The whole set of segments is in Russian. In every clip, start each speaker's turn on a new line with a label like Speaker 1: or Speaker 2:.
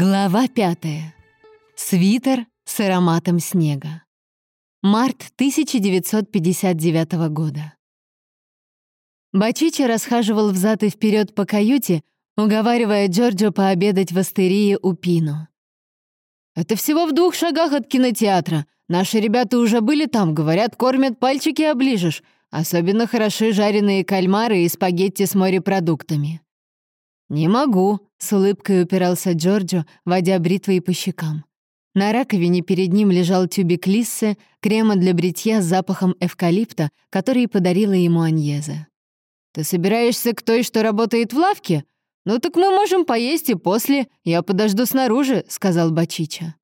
Speaker 1: Глава пятая. Свитер с ароматом снега. Март 1959 года. Бачичи расхаживал взад и вперед по каюте, уговаривая Джорджо пообедать в астерии у Пино. «Это всего в двух шагах от кинотеатра. Наши ребята уже были там, говорят, кормят, пальчики оближешь. Особенно хороши жареные кальмары и спагетти с морепродуктами». «Не могу», — с улыбкой упирался Джорджо, водя бритвой по щекам. На раковине перед ним лежал тюбик лиссы, крема для бритья с запахом эвкалипта, который подарила ему Аньеза. «Ты собираешься к той, что работает в лавке? Ну так мы можем поесть и после. Я подожду снаружи», — сказал Бачича.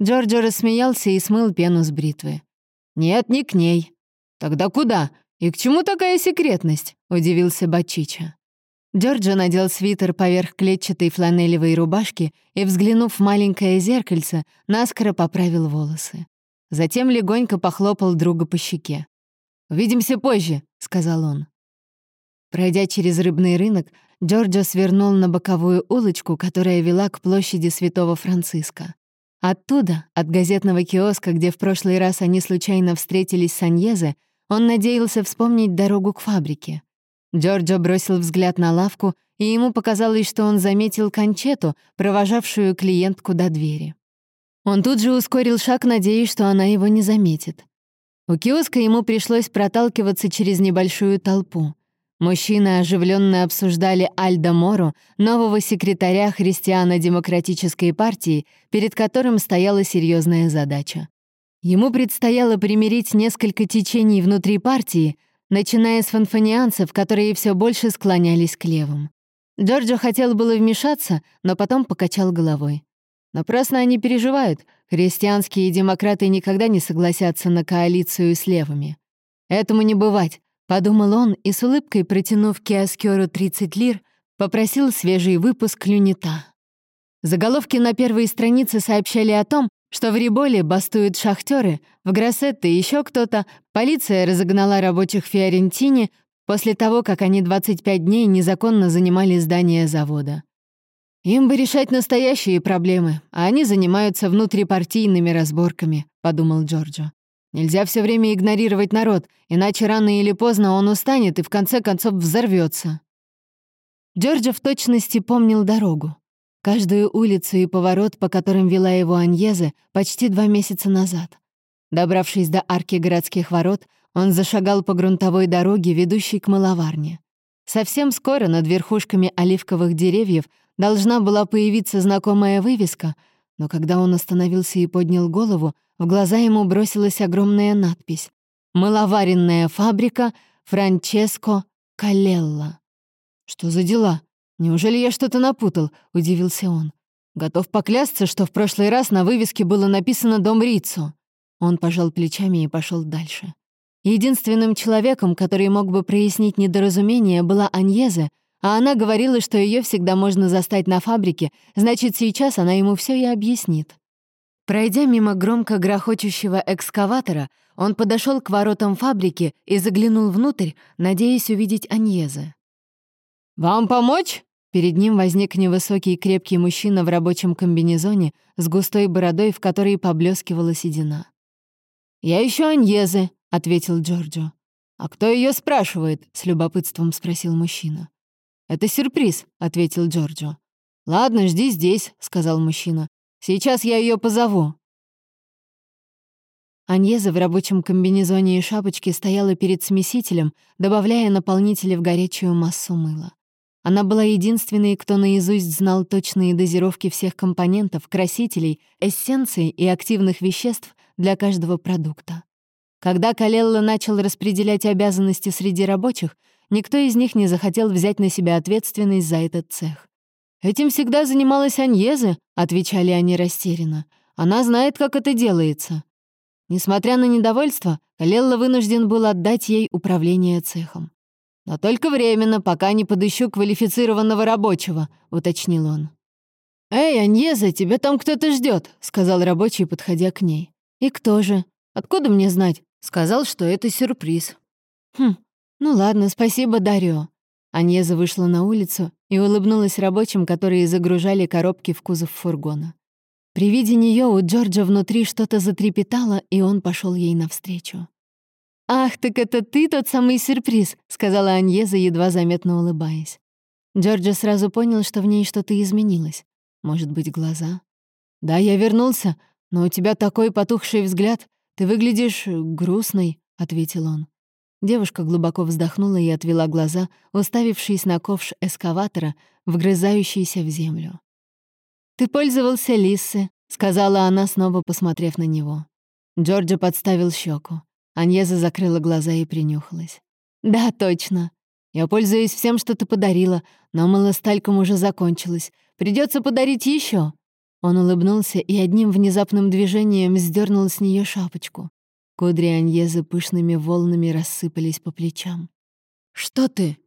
Speaker 1: Джорджо рассмеялся и смыл пену с бритвы. «Нет, не к ней». «Тогда куда? И к чему такая секретность?» — удивился Бачича. Джорджо надел свитер поверх клетчатой фланелевой рубашки и, взглянув в маленькое зеркальце, наскоро поправил волосы. Затем легонько похлопал друга по щеке. «Увидимся позже», — сказал он. Пройдя через рыбный рынок, Джорджо свернул на боковую улочку, которая вела к площади Святого Франциска. Оттуда, от газетного киоска, где в прошлый раз они случайно встретились с Аньезе, он надеялся вспомнить дорогу к фабрике. Джорджо бросил взгляд на лавку, и ему показалось, что он заметил кончету, провожавшую клиентку до двери. Он тут же ускорил шаг, надеясь, что она его не заметит. У киоска ему пришлось проталкиваться через небольшую толпу. Мужчины оживленно обсуждали Альдо Мору, нового секретаря Христиано-демократической партии, перед которым стояла серьезная задача. Ему предстояло примирить несколько течений внутри партии, начиная с фанфанианцев, которые все больше склонялись к левым. Джорджо хотел было вмешаться, но потом покачал головой. Напрасно они переживают. Христианские демократы никогда не согласятся на коалицию с левыми. Этому не бывать, подумал он и с улыбкой, протянув киоскеру 30 лир, попросил свежий выпуск «Люнита». Заголовки на первой странице сообщали о том, что в Риболе бастуют шахтеры, в Гроссетте еще кто-то, полиция разогнала рабочих в Фиорентине после того, как они 25 дней незаконно занимали здание завода. «Им бы решать настоящие проблемы, а они занимаются внутрипартийными разборками», — подумал Джорджо. «Нельзя все время игнорировать народ, иначе рано или поздно он устанет и в конце концов взорвется. Джорджо в точности помнил дорогу. Каждую улицу и поворот, по которым вела его Аньезе, почти два месяца назад. Добравшись до арки городских ворот, он зашагал по грунтовой дороге, ведущей к маловарне. Совсем скоро над верхушками оливковых деревьев должна была появиться знакомая вывеска, но когда он остановился и поднял голову, в глаза ему бросилась огромная надпись «Маловаренная фабрика Франческо Калелла». «Что за дела?» «Неужели я что-то напутал?» — удивился он. «Готов поклясться, что в прошлый раз на вывеске было написано «Дом Рицу». Он пожал плечами и пошел дальше. Единственным человеком, который мог бы прояснить недоразумение, была Аньезе, а она говорила, что ее всегда можно застать на фабрике, значит, сейчас она ему все и объяснит. Пройдя мимо громко грохочущего экскаватора, он подошел к воротам фабрики и заглянул внутрь, надеясь увидеть Аньезе. «Вам помочь?» Перед ним возник невысокий и крепкий мужчина в рабочем комбинезоне с густой бородой, в которой поблескивала седина. «Я ищу Аньезы», — ответил Джорджо. «А кто ее спрашивает?» — с любопытством спросил мужчина. «Это сюрприз», — ответил Джорджо. «Ладно, жди здесь», — сказал мужчина. «Сейчас я ее позову». Аньеза в рабочем комбинезоне и шапочке стояла перед смесителем, добавляя наполнители в горячую массу мыла. Она была единственной, кто наизусть знал точные дозировки всех компонентов, красителей, эссенций и активных веществ для каждого продукта. Когда Калелла начал распределять обязанности среди рабочих, никто из них не захотел взять на себя ответственность за этот цех. «Этим всегда занималась Аньезе», — отвечали они растерянно. «Она знает, как это делается». Несмотря на недовольство, Калелла вынужден был отдать ей управление цехом. «Но только временно, пока не подыщу квалифицированного рабочего», — уточнил он. «Эй, Аньеза, тебя там кто-то ждет, сказал рабочий, подходя к ней. «И кто же? Откуда мне знать?» Сказал, что это сюрприз. «Хм, ну ладно, спасибо, Дарио». Аньеза вышла на улицу и улыбнулась рабочим, которые загружали коробки в кузов фургона. При виде нее у Джорджа внутри что-то затрепетало, и он пошел ей навстречу. «Ах, так это ты тот самый сюрприз», — сказала Аньеза, едва заметно улыбаясь. Джорджа сразу понял, что в ней что-то изменилось. Может быть, глаза? «Да, я вернулся, но у тебя такой потухший взгляд. Ты выглядишь грустной», — ответил он. Девушка глубоко вздохнула и отвела глаза, уставившись на ковш эскаватора, вгрызающийся в землю. «Ты пользовался Лиссы», — сказала она, снова посмотрев на него. Джорджа подставил щеку. Аньеза закрыла глаза и принюхалась. «Да, точно. Я пользуюсь всем, что ты подарила, но малостальком уже закончилось. Придется подарить еще. Он улыбнулся и одним внезапным движением сдернул с нее шапочку. Кудри Аньезы пышными волнами рассыпались по плечам. «Что ты?»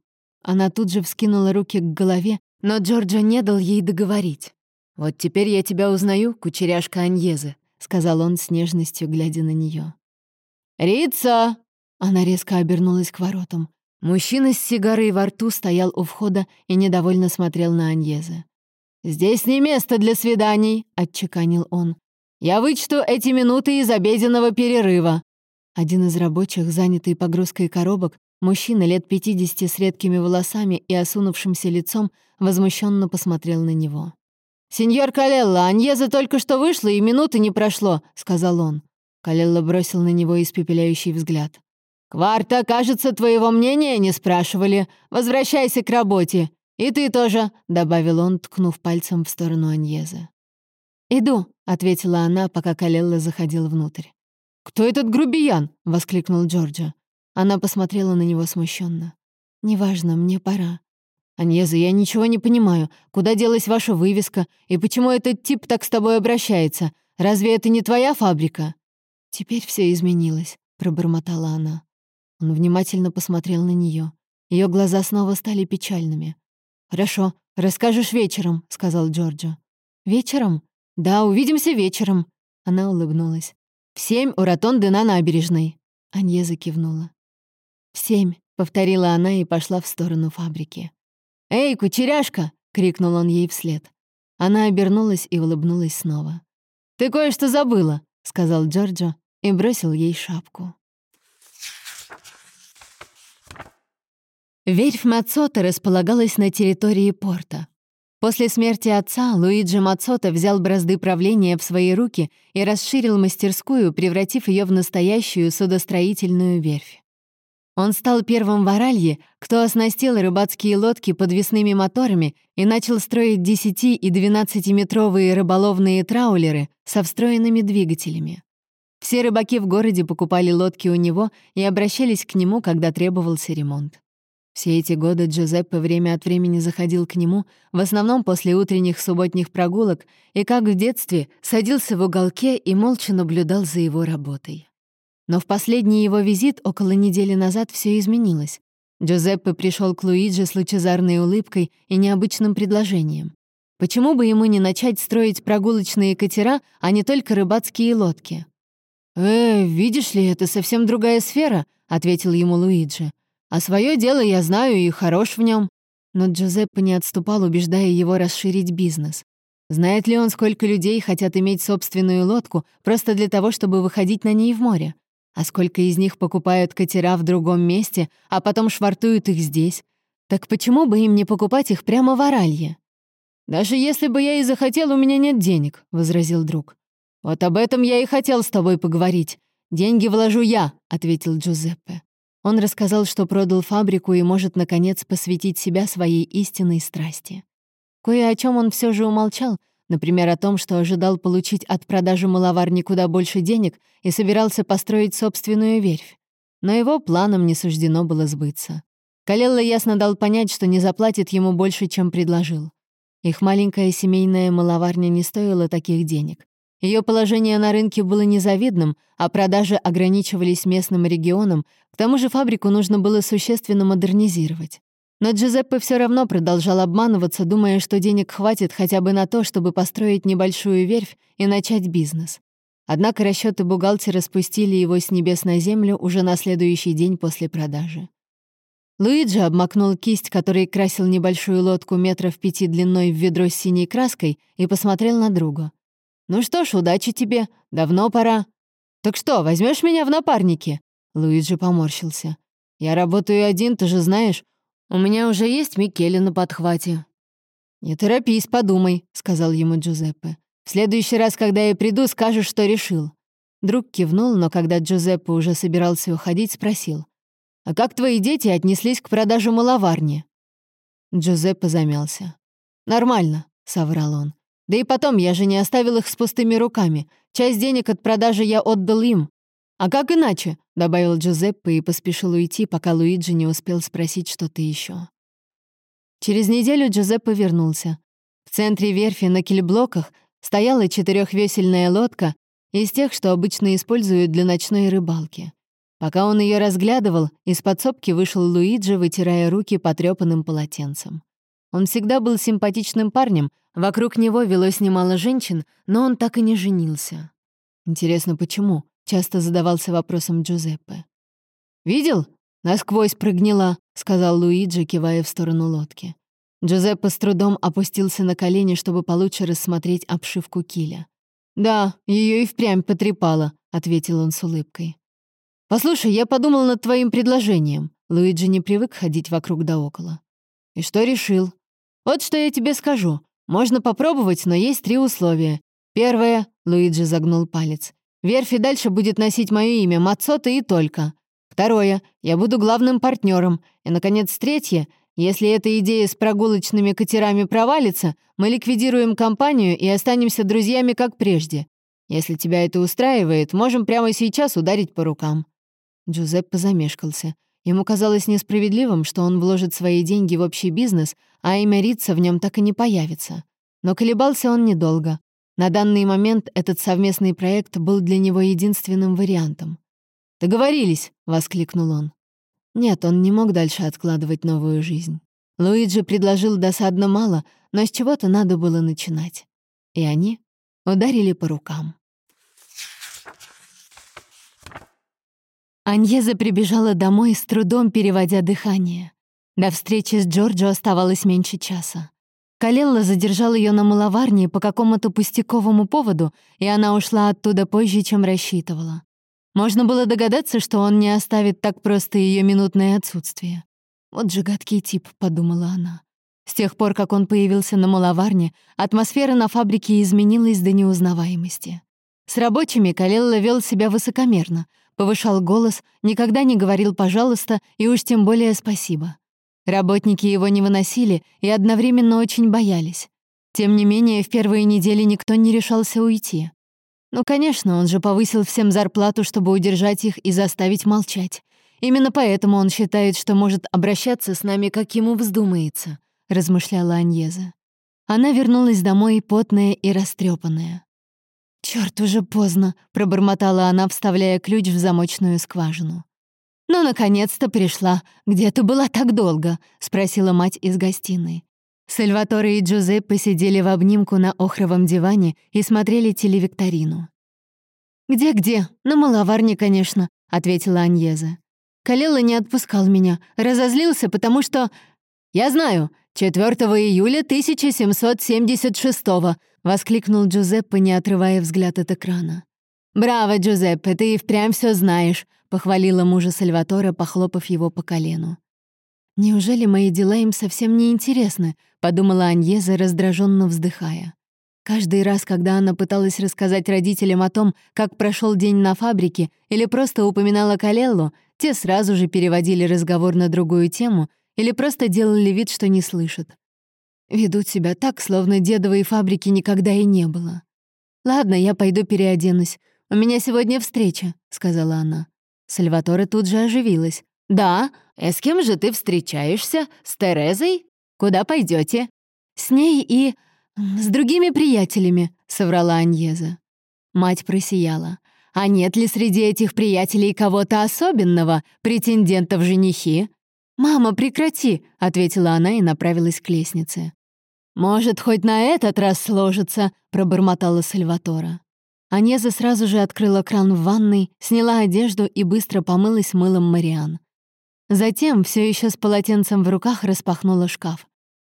Speaker 1: Она тут же вскинула руки к голове, но Джорджа не дал ей договорить. «Вот теперь я тебя узнаю, кучеряшка Аньезы», — сказал он с нежностью, глядя на нее. «Рица!» Она резко обернулась к воротам. Мужчина с сигарой во рту стоял у входа и недовольно смотрел на Аньезы. «Здесь не место для свиданий», — отчеканил он. Я вычту эти минуты из обеденного перерыва». Один из рабочих, занятый погрузкой коробок, мужчина лет 50 с редкими волосами и осунувшимся лицом, возмущенно посмотрел на него. «Сеньор Калелла, Аньеза только что вышла, и минуты не прошло», — сказал он. Калелла бросил на него испепеляющий взгляд. «Кварта, кажется, твоего мнения не спрашивали. Возвращайся к работе. И ты тоже», — добавил он, ткнув пальцем в сторону Аньезы. «Иду», — ответила она, пока Калелла заходил внутрь. «Кто этот грубиян?» — воскликнул Джорджа. Она посмотрела на него смущенно. «Неважно, мне пора». «Аньеза, я ничего не понимаю. Куда делась ваша вывеска? И почему этот тип так с тобой обращается? Разве это не твоя фабрика?» «Теперь все изменилось», — пробормотала она. Он внимательно посмотрел на нее. Ее глаза снова стали печальными. «Хорошо, расскажешь вечером», — сказал Джорджа. «Вечером?» «Да, увидимся вечером», — она улыбнулась. «В семь у ротонды на набережной». Аньеза кивнула. «В семь», — повторила она и пошла в сторону фабрики. «Эй, кучеряшка!» — крикнул он ей вслед. Она обернулась и улыбнулась снова. «Ты кое-что забыла», — сказал Джорджо и бросил ей шапку. Верфь Мацота располагалась на территории порта. После смерти отца Луиджи Мацота взял бразды правления в свои руки и расширил мастерскую, превратив ее в настоящую судостроительную верфь. Он стал первым в Аралье, кто оснастил рыбацкие лодки подвесными моторами и начал строить 10- и 12-метровые рыболовные траулеры со встроенными двигателями. Все рыбаки в городе покупали лодки у него и обращались к нему, когда требовался ремонт. Все эти годы Джузеппе время от времени заходил к нему, в основном после утренних субботних прогулок, и, как в детстве, садился в уголке и молча наблюдал за его работой. Но в последний его визит около недели назад все изменилось. Джузеппе пришел к Луиджи с лучезарной улыбкой и необычным предложением. Почему бы ему не начать строить прогулочные катера, а не только рыбацкие лодки? «Э, видишь ли, это совсем другая сфера», — ответил ему Луиджи. А свое дело я знаю и хорош в нем. Но Джузеппе не отступал, убеждая его расширить бизнес. Знает ли он, сколько людей хотят иметь собственную лодку просто для того, чтобы выходить на ней в море? А сколько из них покупают катера в другом месте, а потом швартуют их здесь? Так почему бы им не покупать их прямо в Оралье? «Даже если бы я и захотел, у меня нет денег», — возразил друг. «Вот об этом я и хотел с тобой поговорить. Деньги вложу я», — ответил Джузеппе. Он рассказал, что продал фабрику и может, наконец, посвятить себя своей истинной страсти. Кое о чем он все же умолчал, например, о том, что ожидал получить от продажи маловарни куда больше денег и собирался построить собственную верфь. Но его планам не суждено было сбыться. Калелла ясно дал понять, что не заплатит ему больше, чем предложил. Их маленькая семейная маловарня не стоила таких денег. Ее положение на рынке было незавидным, а продажи ограничивались местным регионом, к тому же фабрику нужно было существенно модернизировать. Но Джузеппе все равно продолжал обманываться, думая, что денег хватит хотя бы на то, чтобы построить небольшую верфь и начать бизнес. Однако расчеты бухгалтера спустили его с небес на землю уже на следующий день после продажи. Луиджи обмакнул кисть, которой красил небольшую лодку метров пяти длиной в ведро с синей краской, и посмотрел на друга. «Ну что ж, удачи тебе. Давно пора». «Так что, возьмешь меня в напарники?» Луиджи поморщился. «Я работаю один, ты же знаешь. У меня уже есть Микеле на подхвате». «Не торопись, подумай», — сказал ему Джузеппе. «В следующий раз, когда я приду, скажешь, что решил». Друг кивнул, но когда Джузеппе уже собирался уходить, спросил. «А как твои дети отнеслись к продаже маловарни?» Джузеппе замялся. «Нормально», — соврал он. Да и потом, я же не оставил их с пустыми руками. Часть денег от продажи я отдал им. А как иначе?» — добавил Джузеппе и поспешил уйти, пока Луиджи не успел спросить что-то еще. Через неделю Джузеппе вернулся. В центре верфи на кильблоках стояла четырехвесельная лодка из тех, что обычно используют для ночной рыбалки. Пока он ее разглядывал, из подсобки вышел Луиджи, вытирая руки потрепанным полотенцем. Он всегда был симпатичным парнем, вокруг него велось немало женщин, но он так и не женился. Интересно, почему? Часто задавался вопросом Джузеппе. «Видел? Насквозь прогнила», — сказал Луиджи, кивая в сторону лодки. Джузеппе с трудом опустился на колени, чтобы получше рассмотреть обшивку киля. «Да, ее и впрямь потрепало», — ответил он с улыбкой. «Послушай, я подумал над твоим предложением». Луиджи не привык ходить вокруг да около. «И что решил?» «Вот что я тебе скажу. Можно попробовать, но есть три условия. Первое...» — Луиджи загнул палец. «Верфь и дальше будет носить мое имя, Мацота и только. Второе. Я буду главным партнером. И, наконец, третье. Если эта идея с прогулочными катерами провалится, мы ликвидируем компанию и останемся друзьями, как прежде. Если тебя это устраивает, можем прямо сейчас ударить по рукам». Джузеппе замешкался. Ему казалось несправедливым, что он вложит свои деньги в общий бизнес, а имя Рица в нем так и не появится. Но колебался он недолго. На данный момент этот совместный проект был для него единственным вариантом. «Договорились!» — воскликнул он. Нет, он не мог дальше откладывать новую жизнь. Луиджи предложил досадно мало, но с чего-то надо было начинать. И они ударили по рукам. Аньеза прибежала домой, с трудом переводя дыхание. До встречи с Джорджо оставалось меньше часа. Калелла задержал ее на маловарне по какому-то пустяковому поводу, и она ушла оттуда позже, чем рассчитывала. Можно было догадаться, что он не оставит так просто ее минутное отсутствие. «Вот же гадкий тип», — подумала она. С тех пор, как он появился на маловарне, атмосфера на фабрике изменилась до неузнаваемости. С рабочими Калелла вел себя высокомерно, повышал голос, никогда не говорил «пожалуйста» и уж тем более «спасибо». Работники его не выносили и одновременно очень боялись. Тем не менее, в первые недели никто не решался уйти. Ну, конечно, он же повысил всем зарплату, чтобы удержать их и заставить молчать. Именно поэтому он считает, что может обращаться с нами, как ему вздумается, размышляла Аньеза. Она вернулась домой потная и растрепанная. «Чёрт, уже поздно», — пробормотала она, вставляя ключ в замочную скважину. «Ну, наконец-то пришла. Где ты была так долго?» — спросила мать из гостиной. Сальваторе и Джузеппе сидели в обнимку на охровом диване и смотрели телевикторину. «Где-где? На маловарне, конечно», — ответила Аньеза. Калела не отпускал меня, разозлился, потому что... «Я знаю, 4 июля 1776-го», — воскликнул Джузеппе, не отрывая взгляд от экрана. «Браво, Джузеппе, ты и впрямь все знаешь», — похвалила мужа Сальватора, похлопав его по колену. «Неужели мои дела им совсем не интересны?» — подумала Аньеза, раздраженно вздыхая. Каждый раз, когда она пыталась рассказать родителям о том, как прошел день на фабрике, или просто упоминала Калеллу, те сразу же переводили разговор на другую тему или просто делали вид, что не слышат. Ведут себя так, словно дедовой фабрики никогда и не было. «Ладно, я пойду переоденусь. У меня сегодня встреча», — сказала она. Сальваторе тут же оживилась. «Да? Э, с кем же ты встречаешься? С Терезой? Куда пойдете? «С ней и... с другими приятелями», — соврала Аньеза. Мать просияла. «А нет ли среди этих приятелей кого-то особенного, претендента в женихи?» «Мама, прекрати!» — ответила она и направилась к лестнице. «Может, хоть на этот раз сложится», — пробормотала Сальватора. Анеза сразу же открыла кран в ванной, сняла одежду и быстро помылась мылом Мариан. Затем, все еще с полотенцем в руках, распахнула шкаф.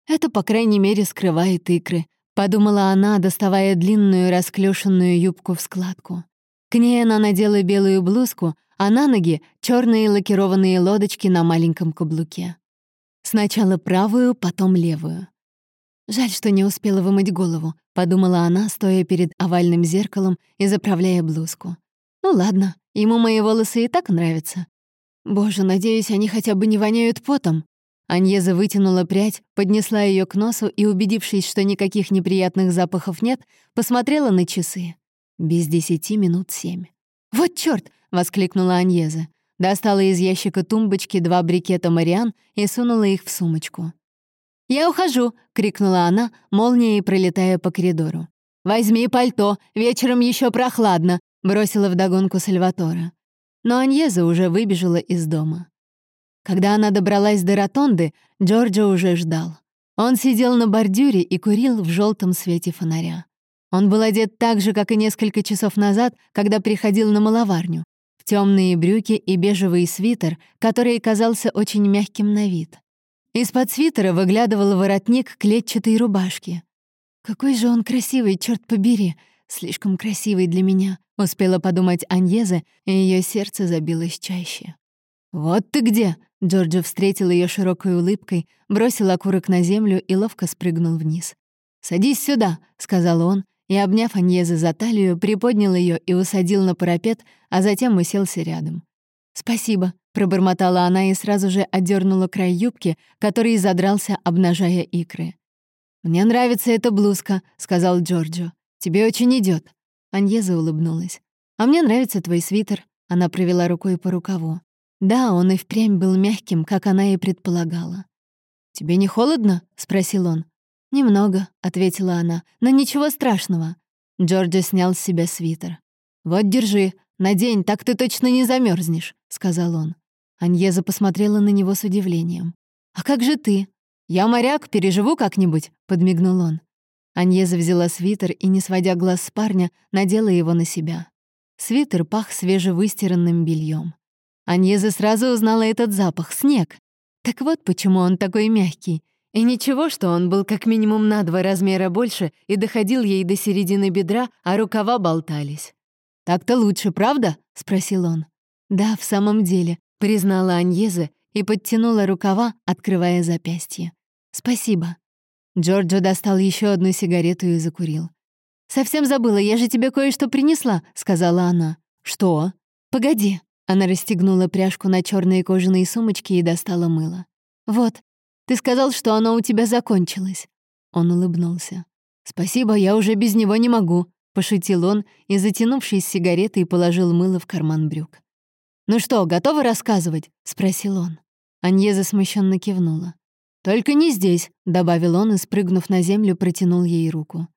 Speaker 1: «Это, по крайней мере, скрывает икры», — подумала она, доставая длинную расклешенную юбку в складку. К ней она надела белую блузку, а на ноги — черные лакированные лодочки на маленьком каблуке. Сначала правую, потом левую. «Жаль, что не успела вымыть голову», — подумала она, стоя перед овальным зеркалом и заправляя блузку. «Ну ладно, ему мои волосы и так нравятся. Боже, надеюсь, они хотя бы не воняют потом». Аньеза вытянула прядь, поднесла ее к носу и, убедившись, что никаких неприятных запахов нет, посмотрела на часы. Без десяти минут семь. «Вот чёрт!» — воскликнула Аньеза. Достала из ящика тумбочки два брикета Мариан и сунула их в сумочку. «Я ухожу!» — крикнула она, молнией пролетая по коридору. «Возьми пальто, вечером еще прохладно!» — бросила вдогонку Сальватора. Но Аньеза уже выбежала из дома. Когда она добралась до ротонды, Джорджо уже ждал. Он сидел на бордюре и курил в желтом свете фонаря. Он был одет так же, как и несколько часов назад, когда приходил на маловарню, в темные брюки и бежевый свитер, который казался очень мягким на вид. Из-под свитера выглядывал воротник клетчатой рубашки. «Какой же он красивый, черт побери! Слишком красивый для меня», — успела подумать Аньеза, и ее сердце забилось чаще. «Вот ты где!» — Джорджо встретил ее широкой улыбкой, бросил окурок на землю и ловко спрыгнул вниз. «Садись сюда», — сказал он, и, обняв Аньеза за талию, приподнял ее и усадил на парапет, а затем уселся рядом. «Спасибо», — пробормотала она и сразу же отдернула край юбки, который задрался, обнажая икры. «Мне нравится эта блузка», — сказал Джорджо. «Тебе очень идет. Аньеза улыбнулась. «А мне нравится твой свитер», — она провела рукой по рукаву. Да, он и впрямь был мягким, как она и предполагала. «Тебе не холодно?» — спросил он. «Немного», — ответила она, — «но ничего страшного». Джорджи снял с себя свитер. «Вот, держи, надень, так ты точно не замерзнешь, сказал он. Аньеза посмотрела на него с удивлением. «А как же ты?» «Я моряк, переживу как-нибудь», — подмигнул он. Аньеза взяла свитер и, не сводя глаз с парня, надела его на себя. Свитер пах свежевыстиранным бельем. Аньеза сразу узнала этот запах — снег. Так вот почему он такой мягкий — и ничего, что он был как минимум на два размера больше и доходил ей до середины бедра, а рукава болтались. «Так-то лучше, правда?» — спросил он. «Да, в самом деле», — признала Аньеза и подтянула рукава, открывая запястье. «Спасибо». Джорджо достал еще одну сигарету и закурил. «Совсем забыла, я же тебе кое-что принесла», — сказала она. «Что?» «Погоди». Она расстегнула пряжку на черные кожаные сумочки и достала мыло. «Вот, ты сказал, что оно у тебя закончилось». Он улыбнулся. «Спасибо, я уже без него не могу», — пошутил он и, затянувшись сигаретой, положил мыло в карман брюк. «Ну что, готовы рассказывать?» — спросил он. Аньеза смущенно кивнула. «Только не здесь», — добавил он и, спрыгнув на землю, протянул ей руку.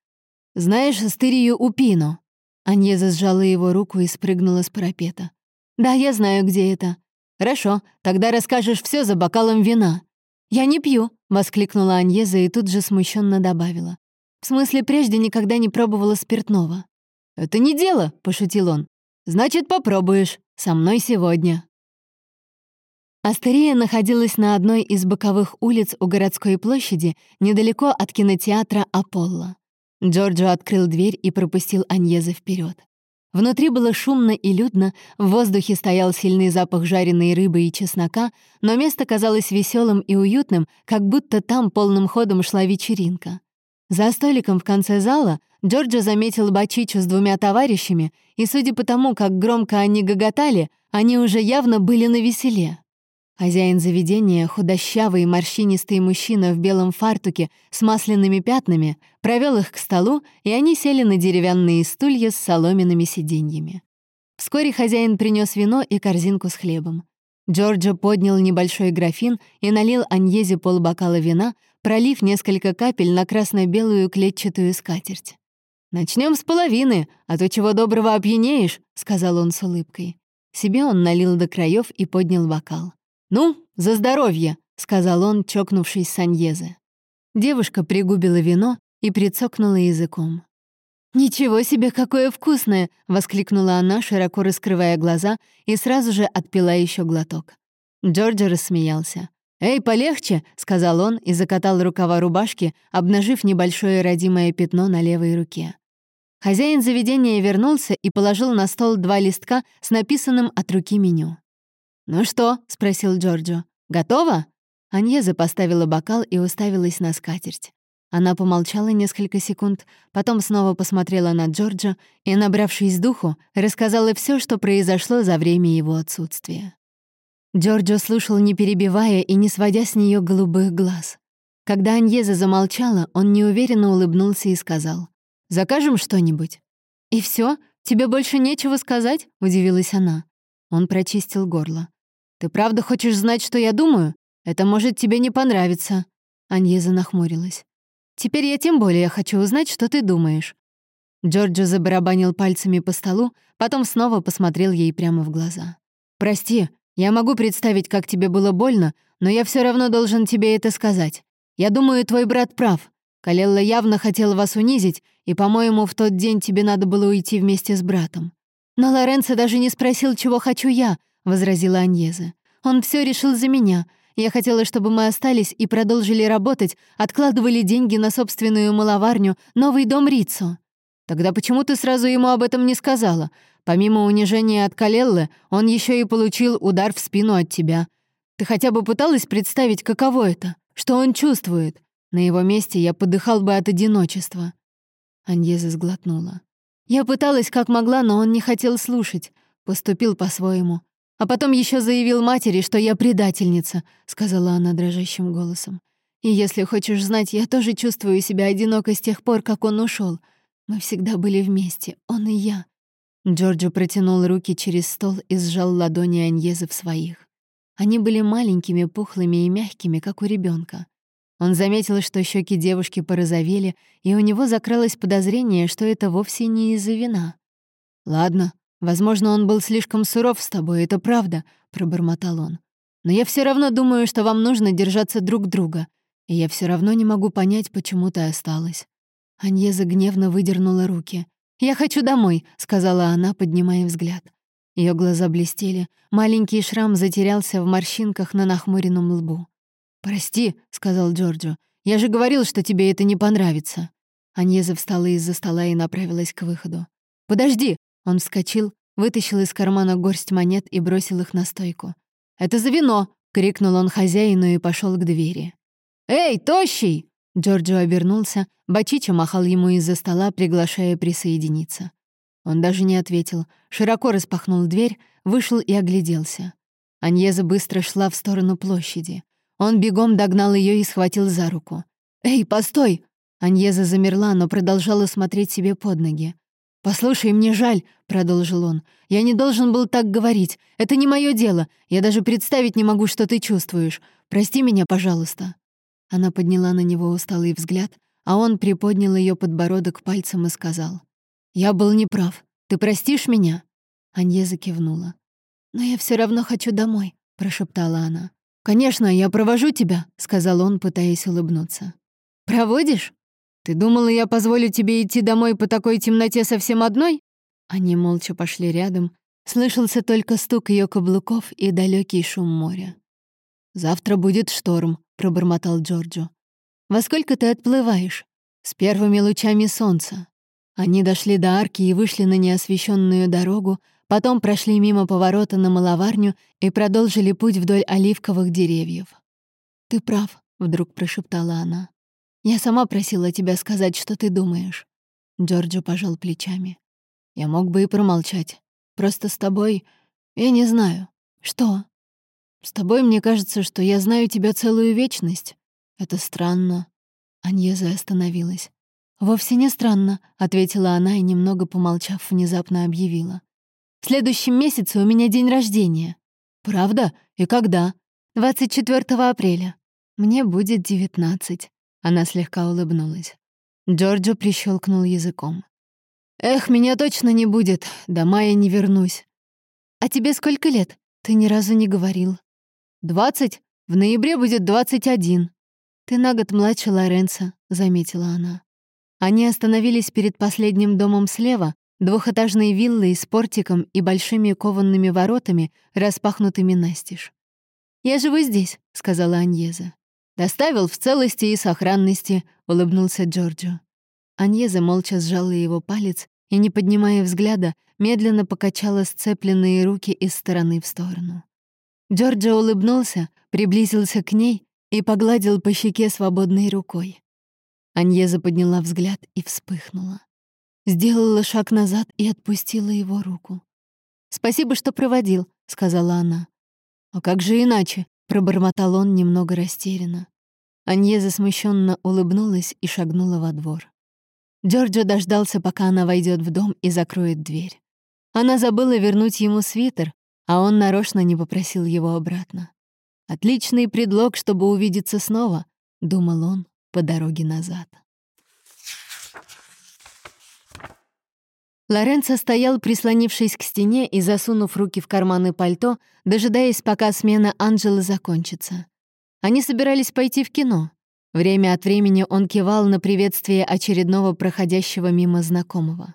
Speaker 1: «Знаешь астерию Упино?» Аньеза сжала его руку и спрыгнула с парапета. «Да, я знаю, где это». «Хорошо, тогда расскажешь все за бокалом вина. «Я не пью», — воскликнула Аньеза и тут же смущенно добавила. «В смысле, прежде никогда не пробовала спиртного». «Это не дело», — пошутил он. «Значит, попробуешь. Со мной сегодня». Астерия находилась на одной из боковых улиц у городской площади, недалеко от кинотеатра «Аполло». Джорджо открыл дверь и пропустил Аньеза вперед. Внутри было шумно и людно, в воздухе стоял сильный запах жареной рыбы и чеснока, но место казалось веселым и уютным, как будто там полным ходом шла вечеринка. За столиком в конце зала Джорджо заметил Бачичу с двумя товарищами, и, судя по тому, как громко они гоготали, они уже явно были на веселе. Хозяин заведения, худощавый морщинистый мужчина в белом фартуке с масляными пятнами, провел их к столу, и они сели на деревянные стулья с соломенными сиденьями. Вскоре хозяин принес вино и корзинку с хлебом. Джорджо поднял небольшой графин и налил Аньезе полбокала вина, пролив несколько капель на красно-белую клетчатую скатерть. Начнем с половины, а то чего доброго опьянеешь», — сказал он с улыбкой. Себе он налил до краев и поднял бокал. «Ну, за здоровье!» — сказал он, чокнувшись с Аньезе. Девушка пригубила вино и прицокнула языком. «Ничего себе, какое вкусное!» — воскликнула она, широко раскрывая глаза, и сразу же отпила еще глоток. Джорджо рассмеялся. «Эй, полегче!» — сказал он и закатал рукава рубашки, обнажив небольшое родимое пятно на левой руке. Хозяин заведения вернулся и положил на стол два листка с написанным от руки меню. «Ну что?» — спросил Джорджо. «Готово?» Аньеза поставила бокал и уставилась на скатерть. Она помолчала несколько секунд, потом снова посмотрела на Джорджа и, набравшись духу, рассказала все, что произошло за время его отсутствия. Джорджо слушал, не перебивая и не сводя с нее голубых глаз. Когда Аньеза замолчала, он неуверенно улыбнулся и сказал, «Закажем что-нибудь?» «И все? Тебе больше нечего сказать?» — удивилась она. Он прочистил горло. «Ты правда хочешь знать, что я думаю? Это может тебе не понравиться». Аньеза нахмурилась. «Теперь я тем более хочу узнать, что ты думаешь». Джорджо забарабанил пальцами по столу, потом снова посмотрел ей прямо в глаза. «Прости, я могу представить, как тебе было больно, но я все равно должен тебе это сказать. Я думаю, твой брат прав. Калелла явно хотел вас унизить, и, по-моему, в тот день тебе надо было уйти вместе с братом. Но Лоренцо даже не спросил, чего хочу я, — возразила Аньеза. Он все решил за меня. Я хотела, чтобы мы остались и продолжили работать, откладывали деньги на собственную маловарню, новый дом Рицо. Тогда почему ты сразу ему об этом не сказала? Помимо унижения от Калеллы, он еще и получил удар в спину от тебя. Ты хотя бы пыталась представить, каково это? Что он чувствует? На его месте я подыхал бы от одиночества». Аньеза сглотнула. «Я пыталась как могла, но он не хотел слушать. Поступил по-своему. А потом еще заявил матери, что я предательница», — сказала она дрожащим голосом. «И если хочешь знать, я тоже чувствую себя одиноко с тех пор, как он ушел. Мы всегда были вместе, он и я. Джорджо протянул руки через стол и сжал ладони Аньезы в своих. Они были маленькими, пухлыми и мягкими, как у ребенка. Он заметил, что щеки девушки порозовели, и у него закралось подозрение, что это вовсе не из-за вина. «Ладно, возможно, он был слишком суров с тобой, это правда», — пробормотал он. «Но я все равно думаю, что вам нужно держаться друг друга, и я все равно не могу понять, почему ты осталась». Аньеза гневно выдернула руки — «Я хочу домой», — сказала она, поднимая взгляд. Ее глаза блестели, маленький шрам затерялся в морщинках на нахмуренном лбу. «Прости», — сказал Джорджо, — «я же говорил, что тебе это не понравится». Аньеза встала из-за стола и направилась к выходу. «Подожди!» — он вскочил, вытащил из кармана горсть монет и бросил их на стойку. «Это за вино!» — крикнул он хозяину и пошел к двери. «Эй, тощий!» Джорджо обернулся, Бачича махал ему из-за стола, приглашая присоединиться. Он даже не ответил, широко распахнул дверь, вышел и огляделся. Аньеза быстро шла в сторону площади. Он бегом догнал ее и схватил за руку. «Эй, постой!» Аньеза замерла, но продолжала смотреть себе под ноги. «Послушай, мне жаль», — продолжил он. «Я не должен был так говорить. Это не мое дело. Я даже представить не могу, что ты чувствуешь. Прости меня, пожалуйста». Она подняла на него усталый взгляд, а он приподнял ее подбородок пальцем и сказал. «Я был неправ. Ты простишь меня?» Анье закивнула. «Но я все равно хочу домой», — прошептала она. «Конечно, я провожу тебя», — сказал он, пытаясь улыбнуться. «Проводишь? Ты думала, я позволю тебе идти домой по такой темноте совсем одной?» Они молча пошли рядом. Слышался только стук ее каблуков и далекий шум моря. «Завтра будет шторм», пробормотал Джорджо. «Во сколько ты отплываешь?» «С первыми лучами солнца». Они дошли до арки и вышли на неосвещенную дорогу, потом прошли мимо поворота на маловарню и продолжили путь вдоль оливковых деревьев. «Ты прав», — вдруг прошептала она. «Я сама просила тебя сказать, что ты думаешь». Джорджо пожал плечами. «Я мог бы и промолчать. Просто с тобой... Я не знаю. Что?» С тобой мне кажется, что я знаю тебя целую вечность. Это странно». Аньеза остановилась. «Вовсе не странно», — ответила она и, немного помолчав, внезапно объявила. «В следующем месяце у меня день рождения». «Правда? И когда?» «24 апреля. Мне будет девятнадцать». Она слегка улыбнулась. Джорджо прищелкнул языком. «Эх, меня точно не будет. До мая не вернусь». «А тебе сколько лет? Ты ни разу не говорил». «Двадцать? В ноябре будет двадцать один». «Ты на год младше Лоренца», — заметила она. Они остановились перед последним домом слева, двухэтажной виллой с портиком и большими кованными воротами, распахнутыми настежь. «Я живу здесь», — сказала Аньеза. «Доставил в целости и сохранности», — улыбнулся Джорджо. Аньеза молча сжала его палец и, не поднимая взгляда, медленно покачала сцепленные руки из стороны в сторону. Джорджо улыбнулся, приблизился к ней и погладил по щеке свободной рукой. Аньеза подняла взгляд и вспыхнула. Сделала шаг назад и отпустила его руку. «Спасибо, что проводил», — сказала она. «А как же иначе?» — пробормотал он немного растерянно. Аньеза смущенно улыбнулась и шагнула во двор. Джорджо дождался, пока она войдет в дом и закроет дверь. Она забыла вернуть ему свитер, а он нарочно не попросил его обратно. «Отличный предлог, чтобы увидеться снова», — думал он по дороге назад. Лоренцо стоял, прислонившись к стене и засунув руки в карманы пальто, дожидаясь, пока смена Анджелы закончится. Они собирались пойти в кино. Время от времени он кивал на приветствие очередного проходящего мимо знакомого.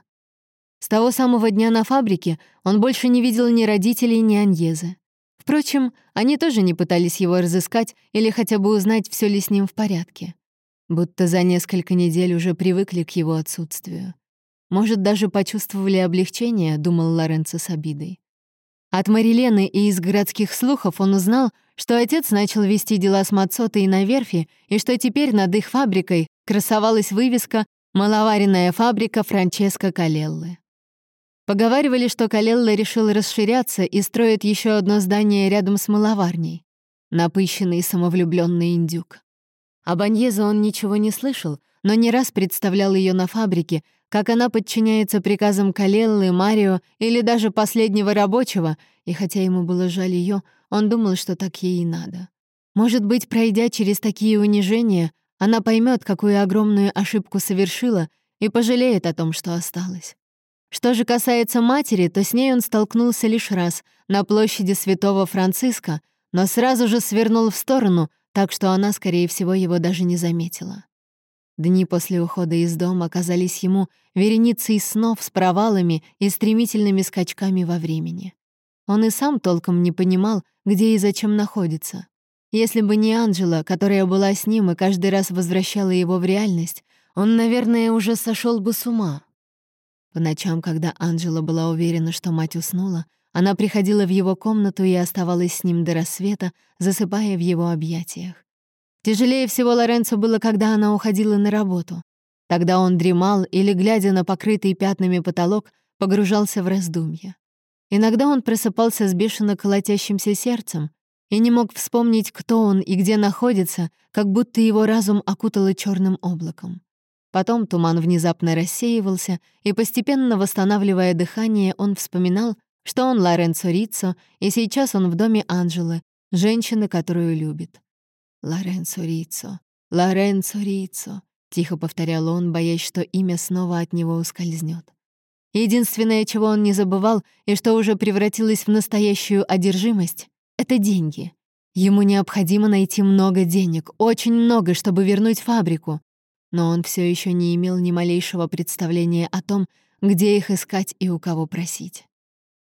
Speaker 1: С того самого дня на фабрике он больше не видел ни родителей, ни Аньезы. Впрочем, они тоже не пытались его разыскать или хотя бы узнать, все ли с ним в порядке. Будто за несколько недель уже привыкли к его отсутствию. Может, даже почувствовали облегчение, думал Лоренцо с обидой. От Марилены и из городских слухов он узнал, что отец начал вести дела с Мацотой на верфи и что теперь над их фабрикой красовалась вывеска «Маловаренная фабрика Франческо Калеллы». Поговаривали, что Калелла решил расширяться и строит еще одно здание рядом с маловарней. Напыщенный самовлюбленный индюк. Об Аньезе он ничего не слышал, но не раз представлял ее на фабрике, как она подчиняется приказам Калеллы, Марио или даже последнего рабочего, и хотя ему было жаль ее, он думал, что так ей и надо. Может быть, пройдя через такие унижения, она поймет, какую огромную ошибку совершила, и пожалеет о том, что осталось. Что же касается матери, то с ней он столкнулся лишь раз, на площади Святого Франциска, но сразу же свернул в сторону, так что она, скорее всего, его даже не заметила. Дни после ухода из дома оказались ему вереницей снов с провалами и стремительными скачками во времени. Он и сам толком не понимал, где и зачем находится. Если бы не Анжела, которая была с ним и каждый раз возвращала его в реальность, он, наверное, уже сошел бы с ума. По ночам, когда Анжела была уверена, что мать уснула, она приходила в его комнату и оставалась с ним до рассвета, засыпая в его объятиях. Тяжелее всего Лоренцо было, когда она уходила на работу. Тогда он дремал или, глядя на покрытый пятнами потолок, погружался в раздумья. Иногда он просыпался с бешено колотящимся сердцем и не мог вспомнить, кто он и где находится, как будто его разум окутало черным облаком. Потом туман внезапно рассеивался, и, постепенно восстанавливая дыхание, он вспоминал, что он Лоренцо Риццо, и сейчас он в доме Анжелы, женщины, которую любит. «Лоренцо Риццо, Лоренцо Риццо», — тихо повторял он, боясь, что имя снова от него ускользнет. Единственное, чего он не забывал, и что уже превратилось в настоящую одержимость — это деньги. Ему необходимо найти много денег, очень много, чтобы вернуть фабрику. Но он все еще не имел ни малейшего представления о том, где их искать и у кого просить.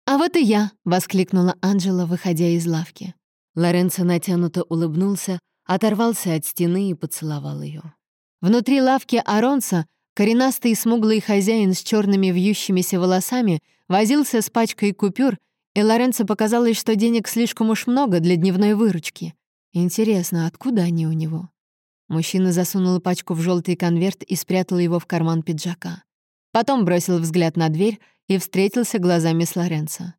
Speaker 1: «А вот и я!» — воскликнула Анжела, выходя из лавки. Лоренцо натянуто улыбнулся, оторвался от стены и поцеловал ее. Внутри лавки Аронса коренастый смуглый хозяин с черными вьющимися волосами возился с пачкой купюр, и Лоренцо показалось, что денег слишком уж много для дневной выручки. Интересно, откуда они у него? Мужчина засунул пачку в желтый конверт и спрятал его в карман пиджака. Потом бросил взгляд на дверь и встретился глазами с Лоренцо.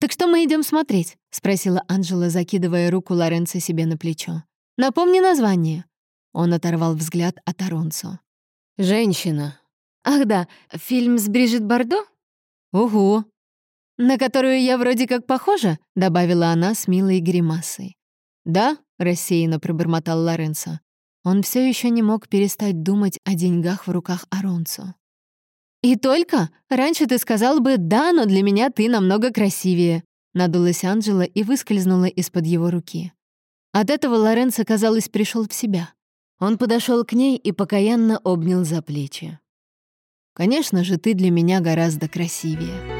Speaker 1: «Так что мы идем смотреть?» — спросила Анжела, закидывая руку Лоренцо себе на плечо. Напомни название». Он оторвал взгляд от Аронцо. «Женщина». «Ах да, фильм с Брижит Бардо?» «Угу». «На которую я вроде как похожа?» — добавила она с милой гримасой. «Да?» — рассеянно пробормотал Лоренцо. Он все еще не мог перестать думать о деньгах в руках Аронцо. «И только? Раньше ты сказал бы «да, но для меня ты намного красивее», — надулась Анджела и выскользнула из-под его руки. От этого Лоренцо, казалось, пришел в себя. Он подошел к ней и покаянно обнял за плечи. «Конечно же, ты для меня гораздо красивее».